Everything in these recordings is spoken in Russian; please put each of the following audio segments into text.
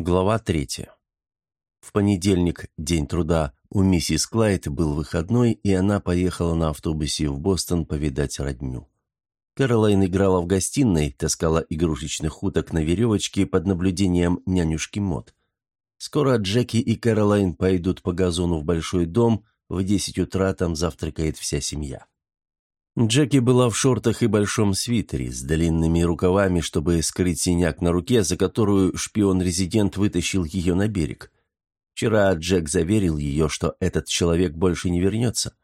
Глава третья. В понедельник, день труда, у миссис Клайд был выходной, и она поехала на автобусе в Бостон повидать родню. Кэролайн играла в гостиной, таскала игрушечных уток на веревочке под наблюдением нянюшки Мод. Скоро Джеки и Кэролайн пойдут по газону в большой дом, в десять утра там завтракает вся семья. Джеки была в шортах и большом свитере, с длинными рукавами, чтобы скрыть синяк на руке, за которую шпион-резидент вытащил ее на берег. Вчера Джек заверил ее, что этот человек больше не вернется.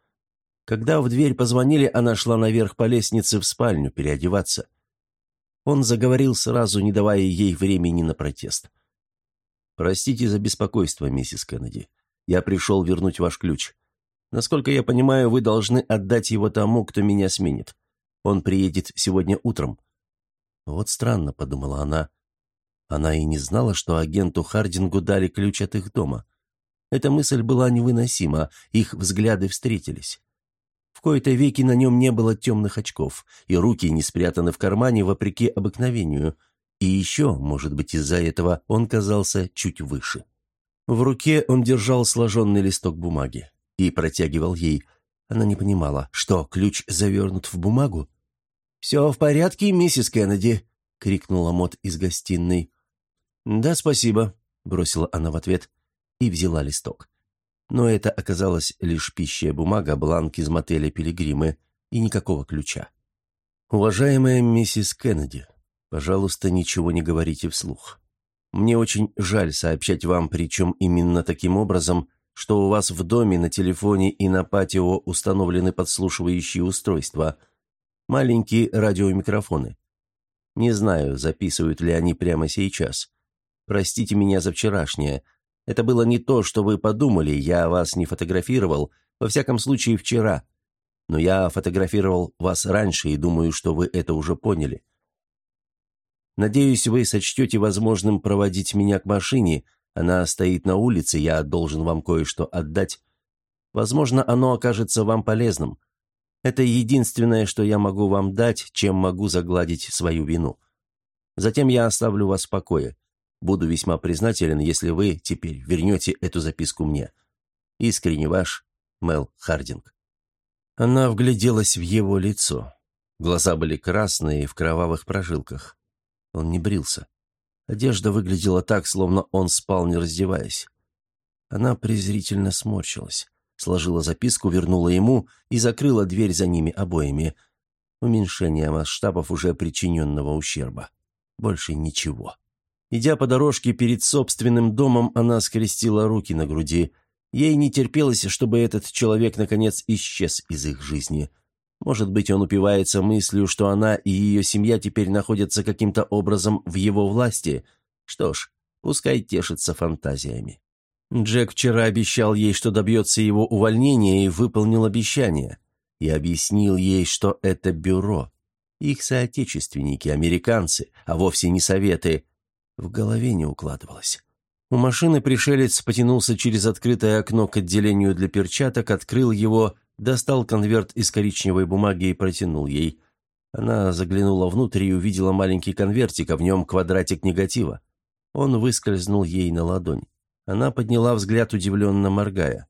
Когда в дверь позвонили, она шла наверх по лестнице в спальню переодеваться. Он заговорил сразу, не давая ей времени на протест. «Простите за беспокойство, миссис Кеннеди. Я пришел вернуть ваш ключ. Насколько я понимаю, вы должны отдать его тому, кто меня сменит. Он приедет сегодня утром». «Вот странно», — подумала она. Она и не знала, что агенту Хардингу дали ключ от их дома. Эта мысль была невыносима, их взгляды встретились. В кои-то веки на нем не было темных очков, и руки не спрятаны в кармане вопреки обыкновению. И еще, может быть, из-за этого он казался чуть выше. В руке он держал сложенный листок бумаги и протягивал ей. Она не понимала, что ключ завернут в бумагу. «Все в порядке, миссис Кеннеди?» — крикнула Мот из гостиной. «Да, спасибо», — бросила она в ответ и взяла листок. Но это оказалась лишь пищая бумага, бланк из мотеля «Пилигримы» и никакого ключа. «Уважаемая миссис Кеннеди, пожалуйста, ничего не говорите вслух. Мне очень жаль сообщать вам, причем именно таким образом, что у вас в доме на телефоне и на патио установлены подслушивающие устройства, маленькие радиомикрофоны. Не знаю, записывают ли они прямо сейчас. Простите меня за вчерашнее. Это было не то, что вы подумали, я вас не фотографировал, во всяком случае вчера. Но я фотографировал вас раньше и думаю, что вы это уже поняли. Надеюсь, вы сочтете возможным проводить меня к машине, она стоит на улице, я должен вам кое-что отдать. Возможно, оно окажется вам полезным. Это единственное, что я могу вам дать, чем могу загладить свою вину. Затем я оставлю вас в покое. Буду весьма признателен, если вы теперь вернете эту записку мне. Искренне ваш, Мел Хардинг». Она вгляделась в его лицо. Глаза были красные и в кровавых прожилках. Он не брился. Одежда выглядела так, словно он спал, не раздеваясь. Она презрительно сморщилась, сложила записку, вернула ему и закрыла дверь за ними обоими. Уменьшение масштабов уже причиненного ущерба. Больше ничего. Идя по дорожке перед собственным домом, она скрестила руки на груди. Ей не терпелось, чтобы этот человек, наконец, исчез из их жизни. Может быть, он упивается мыслью, что она и ее семья теперь находятся каким-то образом в его власти. Что ж, пускай тешится фантазиями. Джек вчера обещал ей, что добьется его увольнения, и выполнил обещание. И объяснил ей, что это бюро. Их соотечественники, американцы, а вовсе не советы. В голове не укладывалось. У машины пришелец потянулся через открытое окно к отделению для перчаток, открыл его достал конверт из коричневой бумаги и протянул ей. Она заглянула внутрь и увидела маленький конвертик, а в нем квадратик негатива. Он выскользнул ей на ладонь. Она подняла взгляд, удивленно моргая.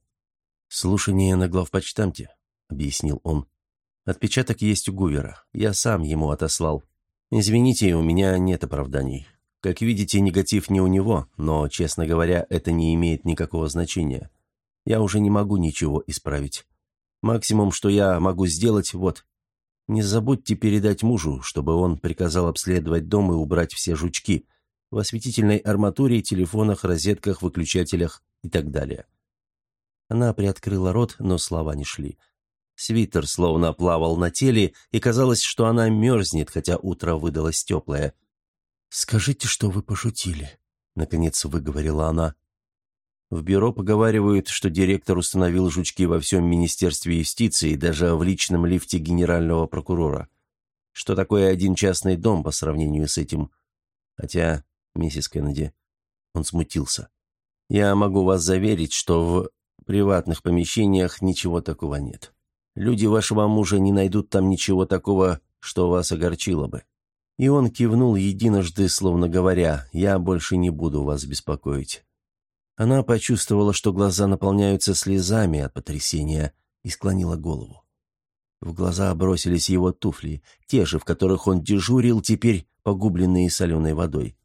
«Слушание на главпочтамте», — объяснил он. «Отпечаток есть у Гувера. Я сам ему отослал. Извините, у меня нет оправданий. Как видите, негатив не у него, но, честно говоря, это не имеет никакого значения. Я уже не могу ничего исправить. Максимум, что я могу сделать, вот. Не забудьте передать мужу, чтобы он приказал обследовать дом и убрать все жучки в осветительной арматуре, телефонах, розетках, выключателях и так далее. Она приоткрыла рот, но слова не шли. Свитер словно плавал на теле, и казалось, что она мерзнет, хотя утро выдалось теплое. «Скажите, что вы пошутили», — наконец выговорила она. В бюро поговаривают, что директор установил жучки во всем Министерстве юстиции, даже в личном лифте генерального прокурора. Что такое один частный дом по сравнению с этим? Хотя, миссис Кеннеди, он смутился. Я могу вас заверить, что в приватных помещениях ничего такого нет. Люди вашего мужа не найдут там ничего такого, что вас огорчило бы. И он кивнул единожды, словно говоря, «Я больше не буду вас беспокоить». Она почувствовала, что глаза наполняются слезами от потрясения, и склонила голову. В глаза бросились его туфли, те же, в которых он дежурил, теперь погубленные соленой водой.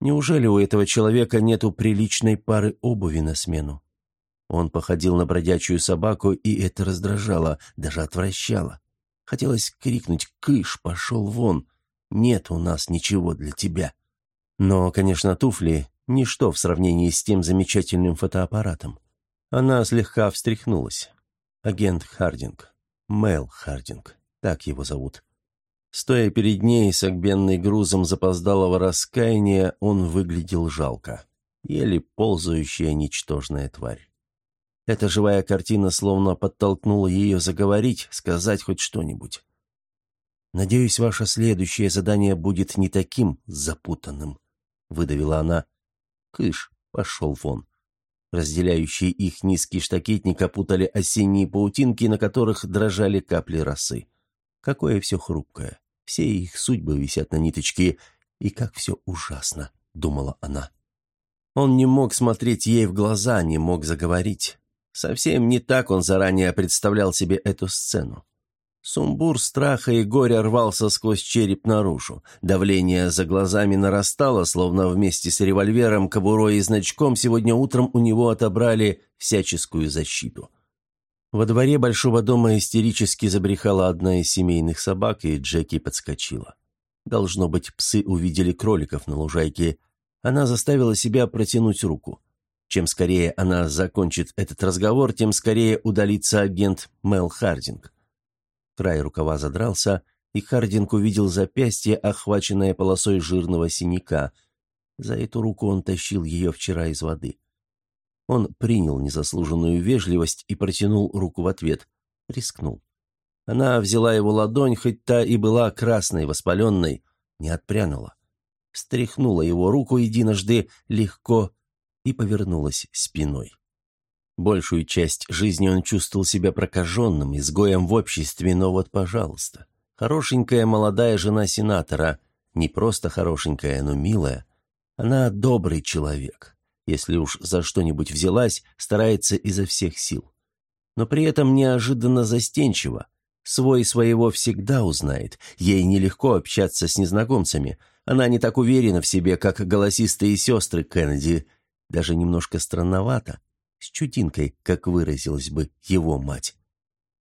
Неужели у этого человека нету приличной пары обуви на смену? Он походил на бродячую собаку, и это раздражало, даже отвращало. Хотелось крикнуть «Кыш, пошел вон! Нет у нас ничего для тебя!» Но, конечно, туфли — ничто в сравнении с тем замечательным фотоаппаратом. Она слегка встряхнулась. Агент Хардинг. Мэл Хардинг. Так его зовут. Стоя перед ней с огбенной грузом запоздалого раскаяния, он выглядел жалко. Еле ползающая ничтожная тварь. Эта живая картина словно подтолкнула ее заговорить, сказать хоть что-нибудь. «Надеюсь, ваше следующее задание будет не таким запутанным», — выдавила она. «Кыш, пошел вон». Разделяющие их низкий штакетник опутали осенние паутинки, на которых дрожали капли росы. Какое все хрупкое. Все их судьбы висят на ниточке. И как все ужасно, думала она. Он не мог смотреть ей в глаза, не мог заговорить. Совсем не так он заранее представлял себе эту сцену. Сумбур страха и горя рвался сквозь череп наружу. Давление за глазами нарастало, словно вместе с револьвером, кобурой и значком сегодня утром у него отобрали всяческую защиту. Во дворе большого дома истерически забрехала одна из семейных собак, и Джеки подскочила. Должно быть, псы увидели кроликов на лужайке. Она заставила себя протянуть руку. Чем скорее она закончит этот разговор, тем скорее удалится агент Мел Хардинг. Край рукава задрался, и Хардинг увидел запястье, охваченное полосой жирного синяка. За эту руку он тащил ее вчера из воды. Он принял незаслуженную вежливость и протянул руку в ответ. Рискнул. Она взяла его ладонь, хоть та и была красной, воспаленной, не отпрянула. Стряхнула его руку единожды легко и повернулась спиной. Большую часть жизни он чувствовал себя прокаженным, изгоем в обществе, но вот, пожалуйста, хорошенькая молодая жена сенатора, не просто хорошенькая, но милая, она добрый человек, если уж за что-нибудь взялась, старается изо всех сил. Но при этом неожиданно застенчиво, свой своего всегда узнает, ей нелегко общаться с незнакомцами, она не так уверена в себе, как голосистые сестры Кеннеди – даже немножко странновато, с чудинкой, как выразилась бы его мать.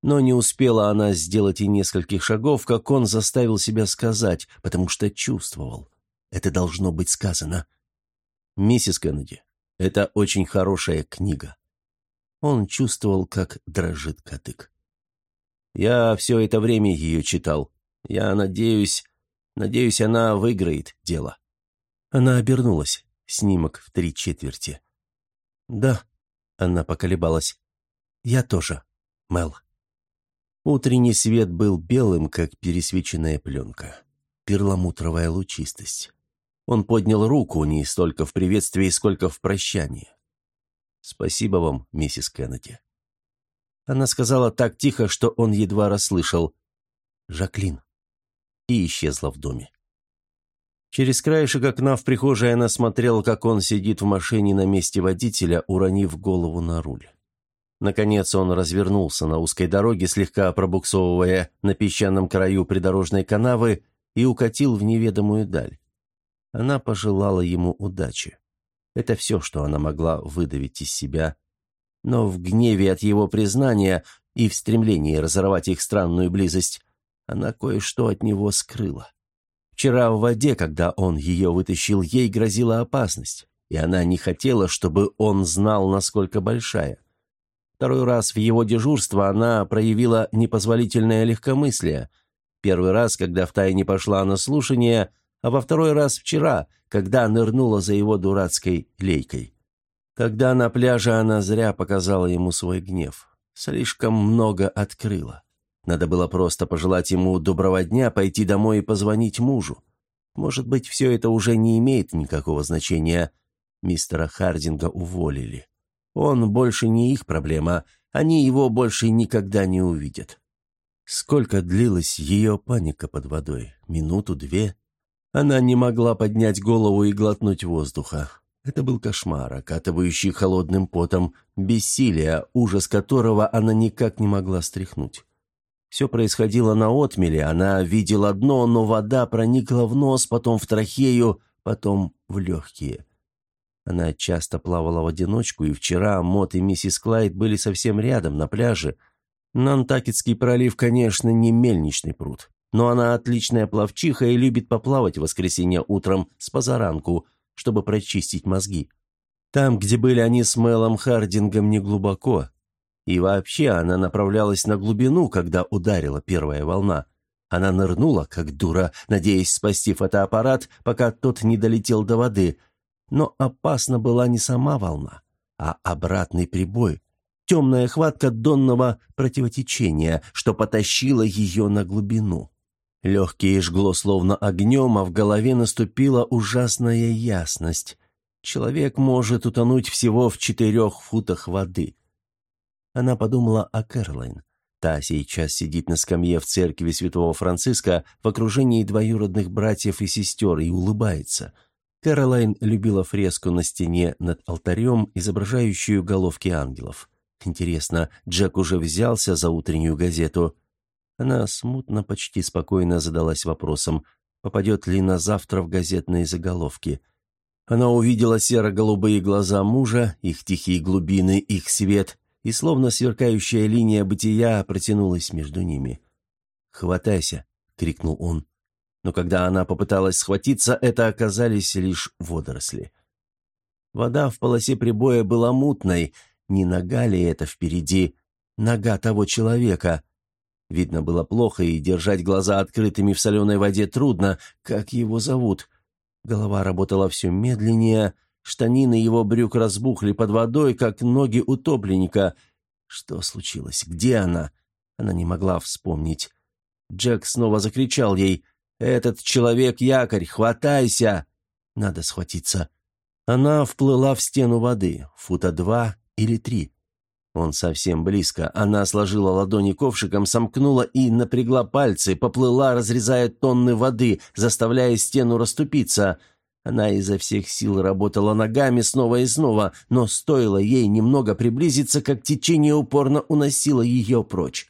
Но не успела она сделать и нескольких шагов, как он заставил себя сказать, потому что чувствовал. Это должно быть сказано. «Миссис Кеннеди, это очень хорошая книга». Он чувствовал, как дрожит кадык. «Я все это время ее читал. Я надеюсь... Надеюсь, она выиграет дело». Она обернулась. Снимок в три четверти. «Да», — она поколебалась. «Я тоже, Мел». Утренний свет был белым, как пересвеченная пленка. Перламутровая лучистость. Он поднял руку не столько в приветствии, сколько в прощании. «Спасибо вам, миссис Кеннеди». Она сказала так тихо, что он едва расслышал. «Жаклин». И исчезла в доме. Через краешек окна в прихожей она смотрела, как он сидит в машине на месте водителя, уронив голову на руль. Наконец он развернулся на узкой дороге, слегка пробуксовывая на песчаном краю придорожной канавы, и укатил в неведомую даль. Она пожелала ему удачи. Это все, что она могла выдавить из себя. Но в гневе от его признания и в стремлении разорвать их странную близость она кое-что от него скрыла. Вчера в воде, когда он ее вытащил, ей грозила опасность, и она не хотела, чтобы он знал, насколько большая. Второй раз в его дежурство она проявила непозволительное легкомыслие. Первый раз, когда втайне пошла на слушание, а во второй раз вчера, когда нырнула за его дурацкой лейкой. Тогда на пляже она зря показала ему свой гнев. Слишком много открыла. Надо было просто пожелать ему доброго дня, пойти домой и позвонить мужу. Может быть, все это уже не имеет никакого значения. Мистера Хардинга уволили. Он больше не их проблема, они его больше никогда не увидят. Сколько длилась ее паника под водой? Минуту, две? Она не могла поднять голову и глотнуть воздуха. Это был кошмар, окатывающий холодным потом, бессилие, ужас которого она никак не могла стряхнуть. Все происходило на отмеле, она видела дно, но вода проникла в нос, потом в трахею, потом в легкие. Она часто плавала в одиночку, и вчера Мот и миссис Клайд были совсем рядом, на пляже. Нантакетский пролив, конечно, не мельничный пруд, но она отличная пловчиха и любит поплавать в воскресенье утром с позаранку, чтобы прочистить мозги. Там, где были они с Мелом Хардингом, не глубоко, и вообще она направлялась на глубину, когда ударила первая волна. Она нырнула, как дура, надеясь спасти фотоаппарат, пока тот не долетел до воды. Но опасна была не сама волна, а обратный прибой. Темная хватка донного противотечения, что потащило ее на глубину. Легкие жгло словно огнем, а в голове наступила ужасная ясность. Человек может утонуть всего в четырех футах воды. Она подумала о Кэролайн. Та сейчас сидит на скамье в церкви святого Франциска в окружении двоюродных братьев и сестер и улыбается. Кэролайн любила фреску на стене над алтарем, изображающую головки ангелов. Интересно, Джек уже взялся за утреннюю газету? Она смутно, почти спокойно задалась вопросом, попадет ли на завтра в газетные заголовки. Она увидела серо-голубые глаза мужа, их тихие глубины, их свет, и словно сверкающая линия бытия протянулась между ними. «Хватайся!» — крикнул он. Но когда она попыталась схватиться, это оказались лишь водоросли. Вода в полосе прибоя была мутной. Не нога ли это впереди? Нога того человека. Видно было плохо, и держать глаза открытыми в соленой воде трудно. Как его зовут? Голова работала все медленнее — Штанины его брюк разбухли под водой, как ноги утопленника. Что случилось? Где она? Она не могла вспомнить. Джек снова закричал ей. «Этот человек якорь! Хватайся!» Надо схватиться. Она вплыла в стену воды, фута два или три. Он совсем близко. Она сложила ладони ковшиком, сомкнула и напрягла пальцы, поплыла, разрезая тонны воды, заставляя стену расступиться — она изо всех сил работала ногами снова и снова, но стоило ей немного приблизиться, как течение упорно уносило ее прочь.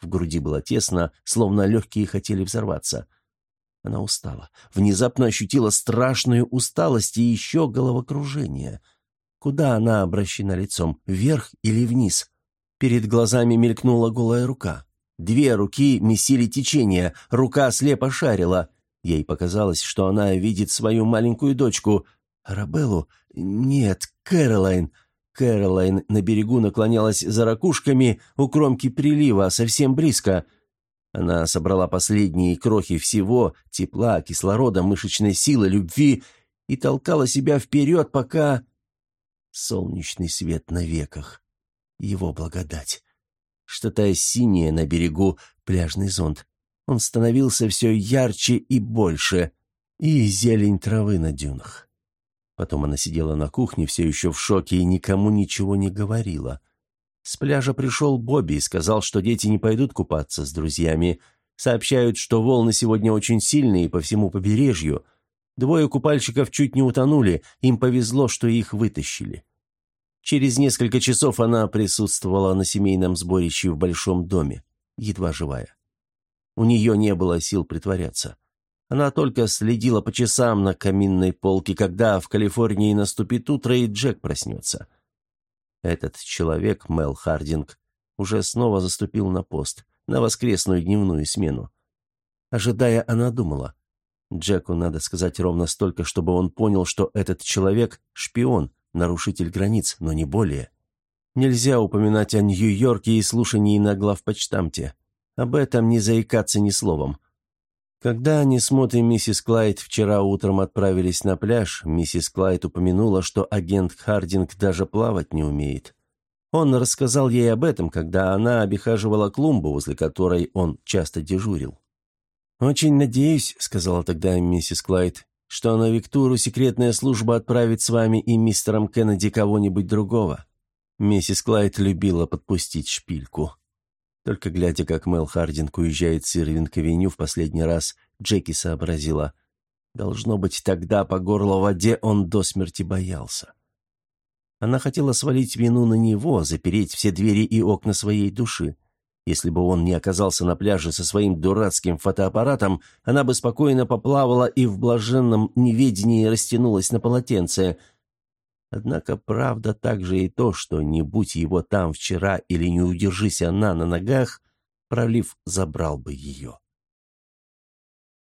В груди было тесно, словно легкие хотели взорваться. Она устала, внезапно ощутила страшную усталость и еще головокружение. Куда она обращена лицом, вверх или вниз? Перед глазами мелькнула голая рука. Две руки месили течение, рука слепо шарила — Ей показалось, что она видит свою маленькую дочку. Арабеллу? Нет, Кэролайн. Кэролайн на берегу наклонялась за ракушками у кромки прилива, совсем близко. Она собрала последние крохи всего, тепла, кислорода, мышечной силы, любви и толкала себя вперед, пока... Солнечный свет на веках. Его благодать. Что-то синее на берегу, пляжный зонт. Он становился все ярче и больше, и зелень травы на дюнах. Потом она сидела на кухне, все еще в шоке, и никому ничего не говорила. С пляжа пришел Бобби и сказал, что дети не пойдут купаться с друзьями. Сообщают, что волны сегодня очень сильные по всему побережью. Двое купальщиков чуть не утонули, им повезло, что их вытащили. Через несколько часов она присутствовала на семейном сборище в большом доме, едва живая. У нее не было сил притворяться. Она только следила по часам на каминной полке, когда в Калифорнии наступит утро и Джек проснется. Этот человек, Мел Хардинг, уже снова заступил на пост, на воскресную дневную смену. Ожидая, она думала. Джеку надо сказать ровно столько, чтобы он понял, что этот человек — шпион, нарушитель границ, но не более. Нельзя упоминать о Нью-Йорке и слушании на главпочтамте. Об этом не заикаться ни словом. Когда они с Мот и миссис Клайд вчера утром отправились на пляж, миссис Клайд упомянула, что агент Хардинг даже плавать не умеет. Он рассказал ей об этом, когда она обихаживала клумбу, возле которой он часто дежурил. «Очень надеюсь», — сказала тогда миссис Клайд, «что на Виктуру секретная служба отправит с вами и мистером Кеннеди кого-нибудь другого». Миссис Клайд любила подпустить шпильку. Только глядя, как Мел Хардинг уезжает с Ирвинг-авеню в последний раз, Джеки сообразила. Должно быть, тогда по горло воде он до смерти боялся. Она хотела свалить вину на него, запереть все двери и окна своей души. Если бы он не оказался на пляже со своим дурацким фотоаппаратом, она бы спокойно поплавала и в блаженном неведении растянулась на полотенце. Однако правда также и то, что не будь его там вчера или не удержись она на ногах, пролив забрал бы ее.